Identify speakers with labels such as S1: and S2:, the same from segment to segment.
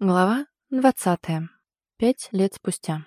S1: Глава 20. Пять лет спустя.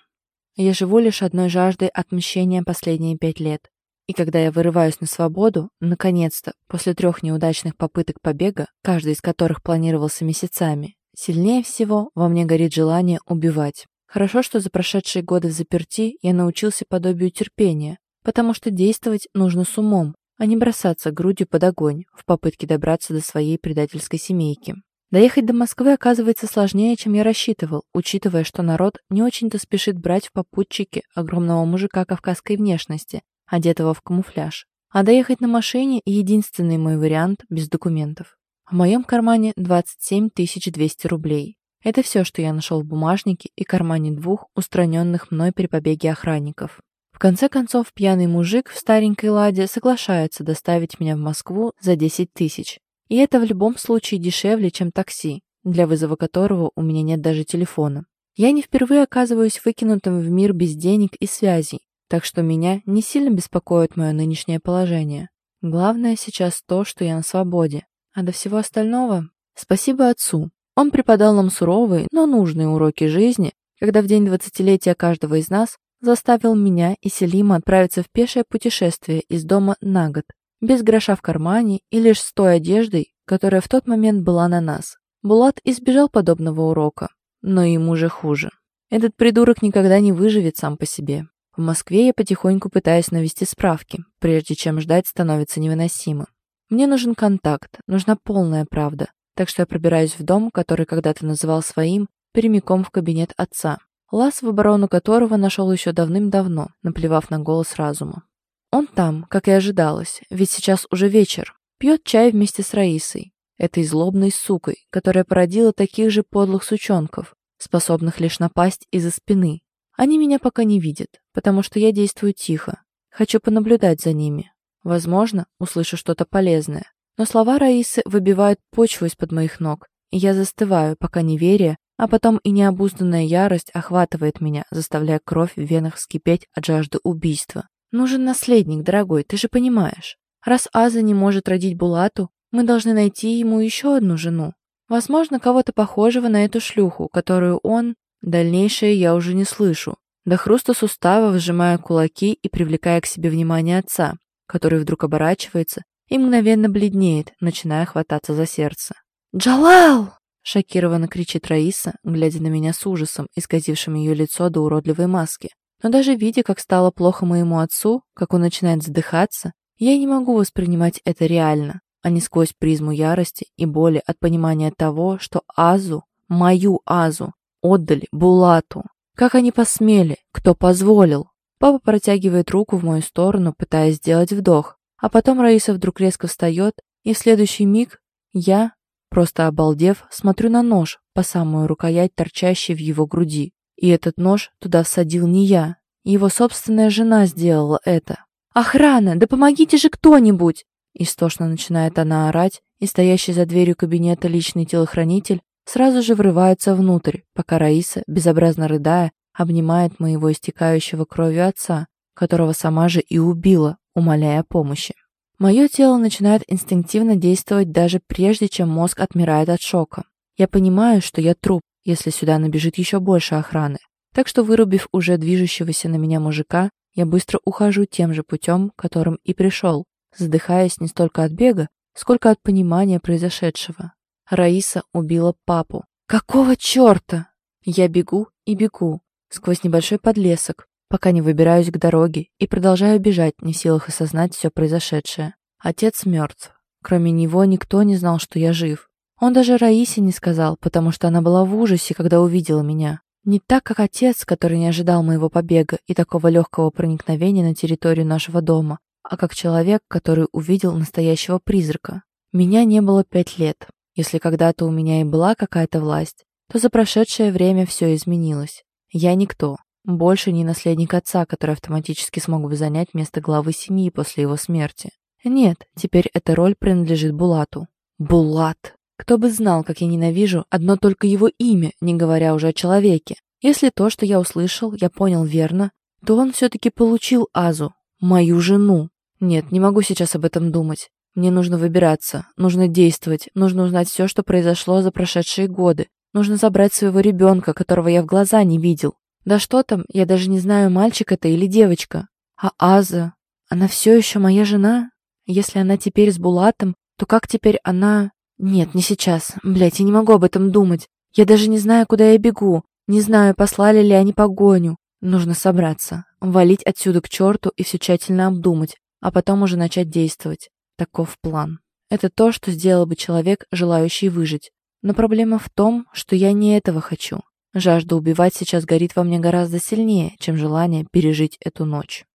S1: Я живу лишь одной жаждой отмщения последние пять лет. И когда я вырываюсь на свободу, наконец-то, после трех неудачных попыток побега, каждый из которых планировался месяцами, сильнее всего во мне горит желание убивать. Хорошо, что за прошедшие годы в заперти я научился подобию терпения, потому что действовать нужно с умом, а не бросаться грудью под огонь в попытке добраться до своей предательской семейки. Доехать до Москвы оказывается сложнее, чем я рассчитывал, учитывая, что народ не очень-то спешит брать в попутчики огромного мужика кавказской внешности, одетого в камуфляж. А доехать на машине – единственный мой вариант без документов. В моем кармане 27 200 рублей. Это все, что я нашел в бумажнике и кармане двух устраненных мной при побеге охранников. В конце концов, пьяный мужик в старенькой ладе соглашается доставить меня в Москву за 10 тысяч, и это в любом случае дешевле, чем такси, для вызова которого у меня нет даже телефона. Я не впервые оказываюсь выкинутым в мир без денег и связей, так что меня не сильно беспокоит мое нынешнее положение. Главное сейчас то, что я на свободе. А до всего остального спасибо отцу. Он преподал нам суровые, но нужные уроки жизни, когда в день двадцатилетия каждого из нас заставил меня и Селима отправиться в пешее путешествие из дома на год, без гроша в кармане и лишь с той одеждой, которая в тот момент была на нас. Булат избежал подобного урока, но ему же хуже. Этот придурок никогда не выживет сам по себе. В Москве я потихоньку пытаюсь навести справки, прежде чем ждать становится невыносимо. Мне нужен контакт, нужна полная правда, так что я пробираюсь в дом, который когда-то называл своим, прямиком в кабинет отца, лаз в оборону которого нашел еще давным-давно, наплевав на голос разума. Он там, как и ожидалось, ведь сейчас уже вечер. Пьет чай вместе с Раисой, этой злобной сукой, которая породила таких же подлых сучонков, способных лишь напасть из-за спины. Они меня пока не видят, потому что я действую тихо. Хочу понаблюдать за ними. Возможно, услышу что-то полезное. Но слова Раисы выбивают почву из-под моих ног, и я застываю, пока неверие, а потом и необузданная ярость охватывает меня, заставляя кровь в венах вскипеть от жажды убийства. Нужен наследник, дорогой, ты же понимаешь. Раз Аза не может родить Булату, мы должны найти ему еще одну жену. Возможно, кого-то похожего на эту шлюху, которую он... Дальнейшее я уже не слышу. До хруста суставов сжимая кулаки и привлекая к себе внимание отца, который вдруг оборачивается и мгновенно бледнеет, начиная хвататься за сердце. «Джалал!» — шокированно кричит Раиса, глядя на меня с ужасом, исказившим ее лицо до уродливой маски. Но даже видя, как стало плохо моему отцу, как он начинает задыхаться, я не могу воспринимать это реально, а не сквозь призму ярости и боли от понимания того, что Азу, мою Азу, отдали Булату. Как они посмели? Кто позволил? Папа протягивает руку в мою сторону, пытаясь сделать вдох, а потом Раиса вдруг резко встает, и в следующий миг я, просто обалдев, смотрю на нож по самую рукоять, торчащий в его груди. И этот нож туда всадил не я. Его собственная жена сделала это. «Охрана! Да помогите же кто-нибудь!» Истошно начинает она орать, и стоящий за дверью кабинета личный телохранитель сразу же врывается внутрь, пока Раиса, безобразно рыдая, обнимает моего истекающего кровью отца, которого сама же и убила, умоляя помощи. Мое тело начинает инстинктивно действовать даже прежде, чем мозг отмирает от шока. Я понимаю, что я труп, если сюда набежит еще больше охраны. Так что, вырубив уже движущегося на меня мужика, я быстро ухожу тем же путем, которым и пришел, задыхаясь не столько от бега, сколько от понимания произошедшего. Раиса убила папу. Какого черта? Я бегу и бегу, сквозь небольшой подлесок, пока не выбираюсь к дороге и продолжаю бежать, не в силах осознать все произошедшее. Отец мертв. Кроме него никто не знал, что я жив. Он даже Раисе не сказал, потому что она была в ужасе, когда увидела меня. Не так, как отец, который не ожидал моего побега и такого легкого проникновения на территорию нашего дома, а как человек, который увидел настоящего призрака. Меня не было пять лет. Если когда-то у меня и была какая-то власть, то за прошедшее время все изменилось. Я никто. Больше не наследник отца, который автоматически смог бы занять место главы семьи после его смерти. Нет, теперь эта роль принадлежит Булату. Булат! Кто бы знал, как я ненавижу одно только его имя, не говоря уже о человеке. Если то, что я услышал, я понял верно, то он все-таки получил Азу, мою жену. Нет, не могу сейчас об этом думать. Мне нужно выбираться, нужно действовать, нужно узнать все, что произошло за прошедшие годы. Нужно забрать своего ребенка, которого я в глаза не видел. Да что там, я даже не знаю, мальчик это или девочка. А Аза, она все еще моя жена? Если она теперь с Булатом, то как теперь она... Нет, не сейчас. Блять, я не могу об этом думать. Я даже не знаю, куда я бегу. Не знаю, послали ли они погоню. Нужно собраться, валить отсюда к черту и все тщательно обдумать, а потом уже начать действовать. Таков план. Это то, что сделал бы человек, желающий выжить. Но проблема в том, что я не этого хочу. Жажда убивать сейчас горит во мне гораздо сильнее, чем желание пережить эту ночь.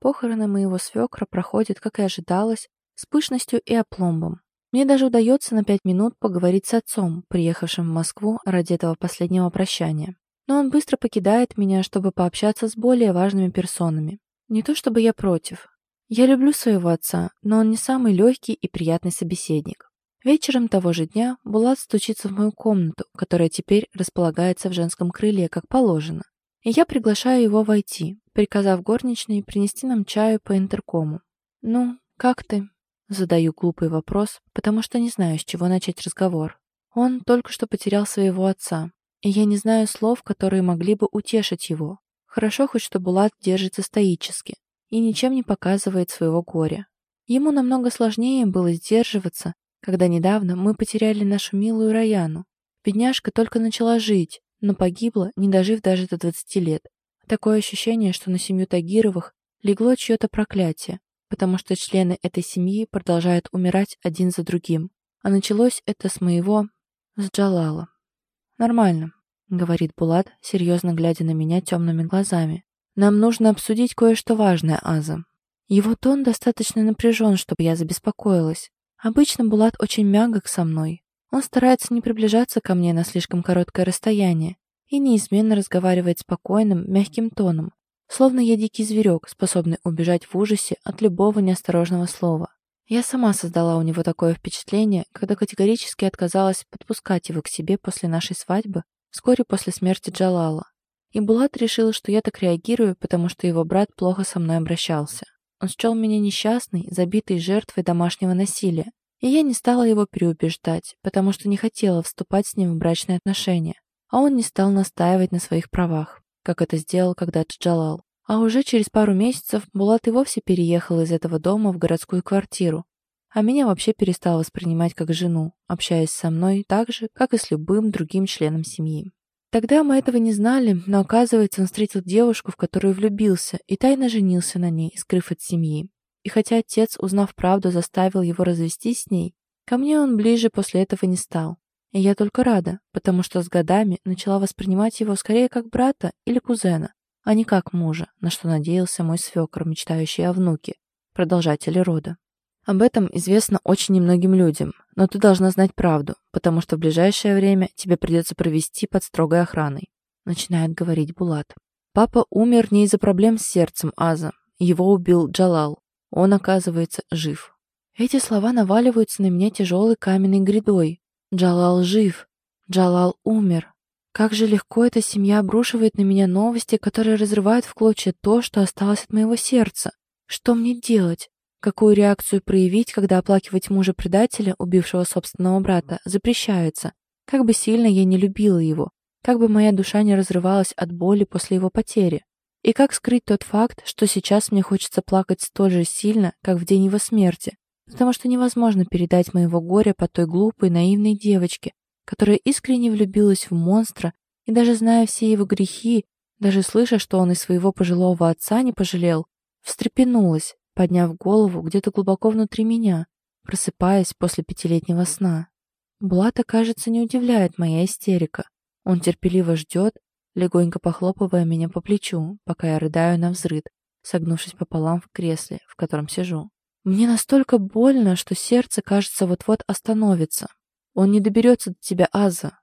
S1: Похороны моего свекра проходят, как и ожидалось, с пышностью и опломбом. Мне даже удается на пять минут поговорить с отцом, приехавшим в Москву ради этого последнего прощания. Но он быстро покидает меня, чтобы пообщаться с более важными персонами. Не то чтобы я против. Я люблю своего отца, но он не самый легкий и приятный собеседник. Вечером того же дня Булат стучится в мою комнату, которая теперь располагается в женском крыле, как положено. И я приглашаю его войти, приказав горничной принести нам чаю по интеркому. «Ну, как ты?» Задаю глупый вопрос, потому что не знаю, с чего начать разговор. Он только что потерял своего отца, и я не знаю слов, которые могли бы утешить его. Хорошо хоть, что Булат держится стоически и ничем не показывает своего горя. Ему намного сложнее было сдерживаться, когда недавно мы потеряли нашу милую Раяну. Бедняжка только начала жить, но погибла, не дожив даже до 20 лет. Такое ощущение, что на семью Тагировых легло чье-то проклятие, потому что члены этой семьи продолжают умирать один за другим. А началось это с моего... с Джалала. «Нормально», — говорит Булат, серьезно глядя на меня темными глазами. «Нам нужно обсудить кое-что важное, Аза». Его тон достаточно напряжен, чтобы я забеспокоилась. Обычно Булат очень мягок со мной. Он старается не приближаться ко мне на слишком короткое расстояние и неизменно разговаривает спокойным, мягким тоном, словно я дикий зверек, способный убежать в ужасе от любого неосторожного слова. Я сама создала у него такое впечатление, когда категорически отказалась подпускать его к себе после нашей свадьбы, вскоре после смерти Джалала. И Булат решил, что я так реагирую, потому что его брат плохо со мной обращался. Он счел меня несчастной, забитой жертвой домашнего насилия, и я не стала его переубеждать, потому что не хотела вступать с ним в брачные отношения, а он не стал настаивать на своих правах, как это сделал когда-то Джалал. А уже через пару месяцев Булат и вовсе переехал из этого дома в городскую квартиру, а меня вообще перестал воспринимать как жену, общаясь со мной так же, как и с любым другим членом семьи. Тогда мы этого не знали, но оказывается, он встретил девушку, в которую влюбился, и тайно женился на ней, скрыв от семьи. И хотя отец, узнав правду, заставил его развестись с ней, ко мне он ближе после этого не стал. И я только рада, потому что с годами начала воспринимать его скорее как брата или кузена, а не как мужа, на что надеялся мой свекр, мечтающий о внуке, продолжателе рода. Об этом известно очень немногим людям, но ты должна знать правду, потому что в ближайшее время тебе придется провести под строгой охраной», — начинает говорить Булат. «Папа умер не из-за проблем с сердцем Аза. Его убил Джалал. Он, оказывается, жив». Эти слова наваливаются на меня тяжелой каменной грядой. Джалал жив. Джалал умер. Как же легко эта семья обрушивает на меня новости, которые разрывают в клочья то, что осталось от моего сердца. Что мне делать? Какую реакцию проявить, когда оплакивать мужа-предателя, убившего собственного брата, запрещается? Как бы сильно я не любила его, как бы моя душа не разрывалась от боли после его потери. И как скрыть тот факт, что сейчас мне хочется плакать столь же сильно, как в день его смерти, потому что невозможно передать моего горя по той глупой, наивной девочке, которая искренне влюбилась в монстра и даже зная все его грехи, даже слыша, что он и своего пожилого отца не пожалел, встрепенулась, подняв голову где-то глубоко внутри меня, просыпаясь после пятилетнего сна. Блата, кажется, не удивляет моя истерика. Он терпеливо ждет, легонько похлопывая меня по плечу, пока я рыдаю на взрыд, согнувшись пополам в кресле, в котором сижу. Мне настолько больно, что сердце, кажется, вот-вот остановится. Он не доберется до тебя, Аза.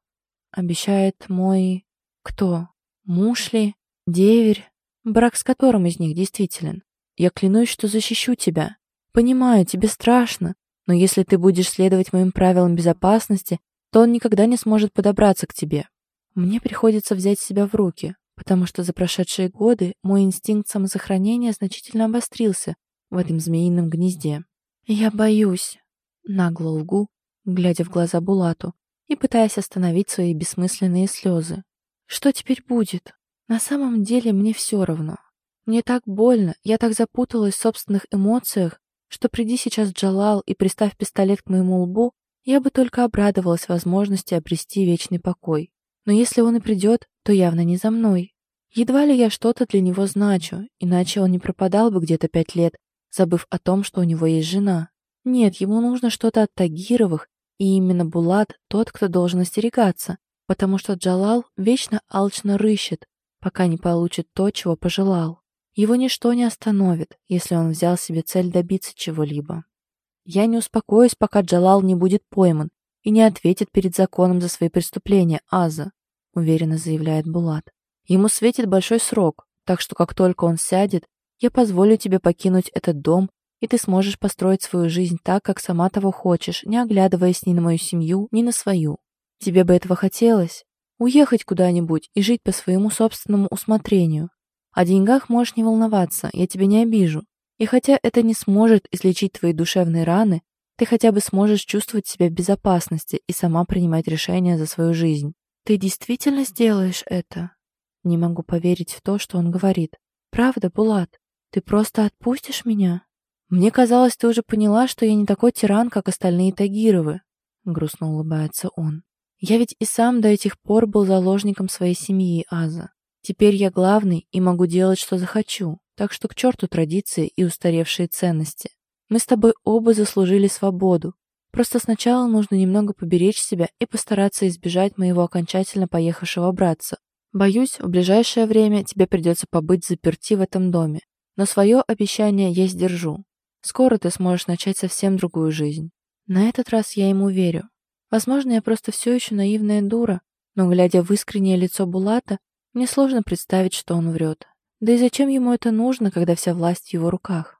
S1: Обещает мой... Кто? Муж ли? Деверь? Брак с которым из них действителен? Я клянусь, что защищу тебя. Понимаю, тебе страшно, но если ты будешь следовать моим правилам безопасности, то он никогда не сможет подобраться к тебе. Мне приходится взять себя в руки, потому что за прошедшие годы мой инстинкт самосохранения значительно обострился в этом змеином гнезде. Я боюсь, нагло лгу, глядя в глаза Булату, и пытаясь остановить свои бессмысленные слезы. Что теперь будет? На самом деле мне все равно. Мне так больно, я так запуталась в собственных эмоциях, что приди сейчас Джалал и приставь пистолет к моему лбу, я бы только обрадовалась возможности обрести вечный покой. Но если он и придет, то явно не за мной. Едва ли я что-то для него значу, иначе он не пропадал бы где-то пять лет, забыв о том, что у него есть жена. Нет, ему нужно что-то от Тагировых, и именно Булат тот, кто должен остерегаться, потому что Джалал вечно алчно рыщет, пока не получит то, чего пожелал. Его ничто не остановит, если он взял себе цель добиться чего-либо. Я не успокоюсь, пока Джалал не будет пойман и не ответит перед законом за свои преступления, Аза, уверенно заявляет Булат. Ему светит большой срок, так что как только он сядет, я позволю тебе покинуть этот дом, и ты сможешь построить свою жизнь так, как сама того хочешь, не оглядываясь ни на мою семью, ни на свою. Тебе бы этого хотелось? Уехать куда-нибудь и жить по своему собственному усмотрению. О деньгах можешь не волноваться, я тебя не обижу. И хотя это не сможет излечить твои душевные раны, ты хотя бы сможешь чувствовать себя в безопасности и сама принимать решения за свою жизнь. Ты действительно сделаешь это? Не могу поверить в то, что он говорит. Правда, Булат? Ты просто отпустишь меня? Мне казалось, ты уже поняла, что я не такой тиран, как остальные Тагировы. Грустно улыбается он. Я ведь и сам до этих пор был заложником своей семьи, Аза. Теперь я главный и могу делать, что захочу. Так что к черту традиции и устаревшие ценности. Мы с тобой оба заслужили свободу. Просто сначала нужно немного поберечь себя и постараться избежать моего окончательно поехавшего братца. Боюсь, в ближайшее время тебе придется побыть заперти в этом доме. Но свое обещание я сдержу. Скоро ты сможешь начать совсем другую жизнь. На этот раз я ему верю. Возможно, я просто все еще наивная дура, но, глядя в искреннее лицо Булата, мне сложно представить, что он врет. Да и зачем ему это нужно, когда вся власть в его руках?